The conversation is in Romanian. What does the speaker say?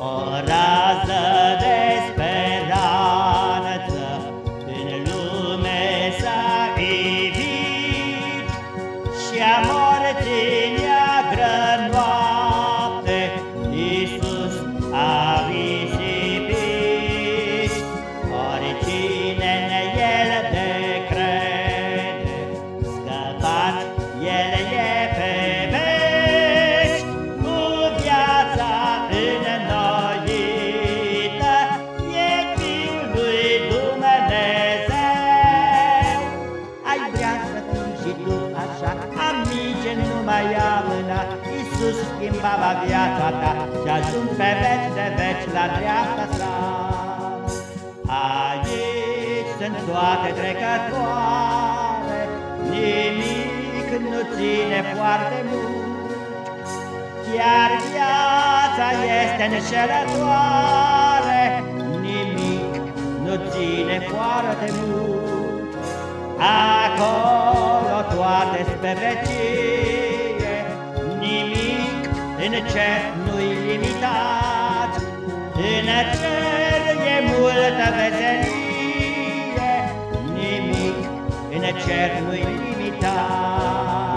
for și tu așa Amice nu mai am mâna Iisus schimba viața ta Și ajung pe veci de veci la dreapta sa. Aici sunt toate trecătoare Nimic nu ține foarte mult. Chiar viața este înșelătoare Nimic nu ține foarte mult. Acolo toate spre vecie Nimic în cer nu-i limitat. În cer e multă veselie Nimic în cer nu-i limitat